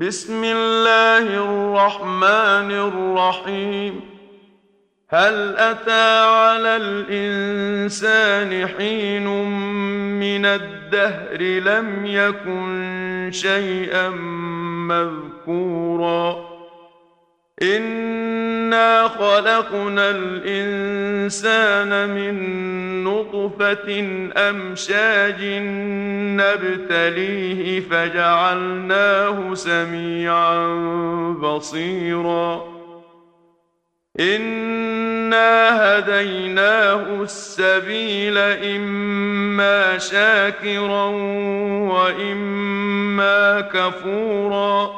بسم الله الرحمن الرحيم. هل أتى على الإنسان حين من الدهر لم يكن شيئا مذكورا؟ انا خلقنا الانسان من نطفه امشاج نبتليه فجعلناه سميعا بصيرا انا هديناه السبيل اما شاكرا واما كفورا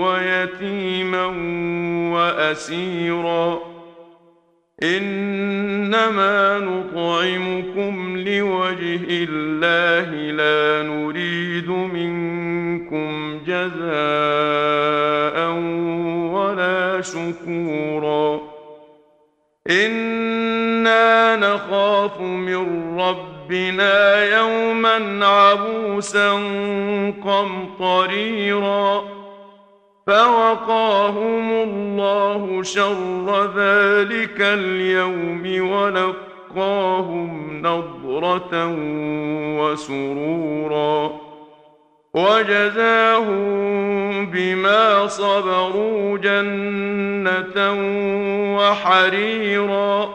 ويتيما وأسيرا. إنما نطعمكم لوجه الله لا نريد منكم جزاء ولا شكورا. إنا نخاف من ربنا يوما عبوسا قمطريرا فوقاهم الله شر ذلك اليوم ولقاهم نضرة وسرورا وجزاهم بما صبروا جنة وحريرا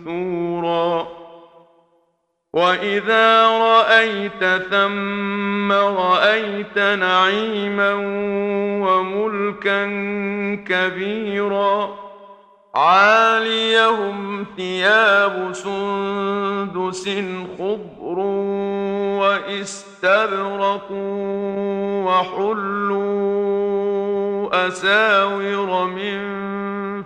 منثورا. وإذا رأيت ثم رأيت نعيما وملكا كبيرا. عاليهم ثياب سندس خضر واستبرق وحلوا أساور من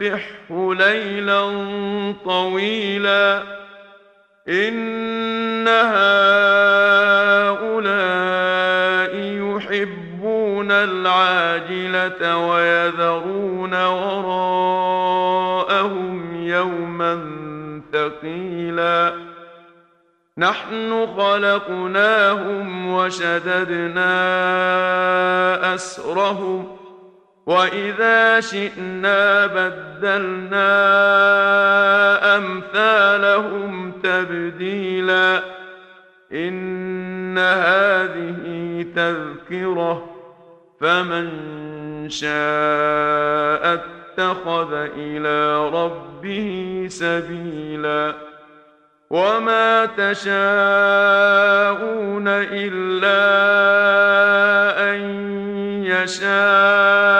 وسبحه ليلا طويلا. إن هؤلاء يحبون العاجلة ويذرون وراءهم يوما ثقيلا. نحن خلقناهم وشددنا أسرهم وإذا شئنا بدلنا أمثالهم تبديلا إن هذه تذكرة فمن شاء اتخذ إلى ربه سبيلا وما تشاءون إلا أن يشاء